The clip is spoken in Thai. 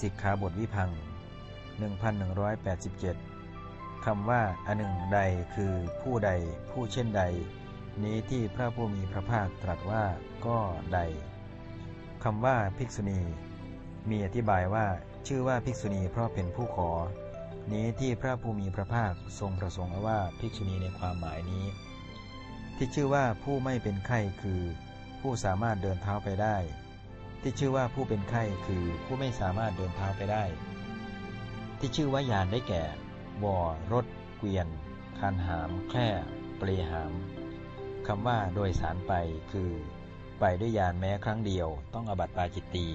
สิกขาบทวิพัง 1187 คำว่าอันหนึ่งใดคือผู้ใดผู้เช่นใด นี้ที่พระผู้มีพระภาคตรัสว่าก็ใด คำว่าภิกษุณี มีอธิบายว่าชื่อว่าภิกษุณีเพราะเป็นผู้ขอ นี้ที่พระผู้มีพระภาคทรงประสงค์ว่าภิกษุณีในความหมายนี้ ที่ชื่อว่าผู้ไม่เป็นไข้คือ ผู้สามารถเดินเท้าไปได้ ที่ชื่อว่าผู้เป็นไข้คือผู้ไม่สามารถเดินเท้าไปได้ ที่ชื่อว่ายานได้แก่บ่อรถ เกวียน คานหาม แคร่เปลหามคำว่าโดยสารไปคือ ไปด้วยยานแม้ครั้งเดียวต้องอบัติปาจิตตี